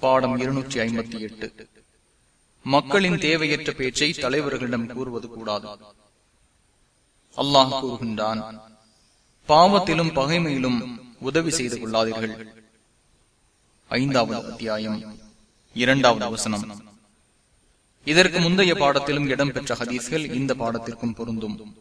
பாடம் இருநூற்றி ஐம்பத்தி எட்டு. மக்களின் தேவையற்ற பேச்சை தலைவர்களிடம் கூறுவது கூடாது. அல்லாஹ் கூறுகின்றான் பாவத்திலும் பகைமையிலும் உதவி செய்து கொள்ளாதீர்கள். ஐந்தாவது அத்தியாயம் இரண்டாவது வசனம். இதற்கு முந்தைய பாடத்திலும் இடம்பெற்ற ஹதீஸ்கள் இந்த பாடத்திற்கும் பொருந்தும்.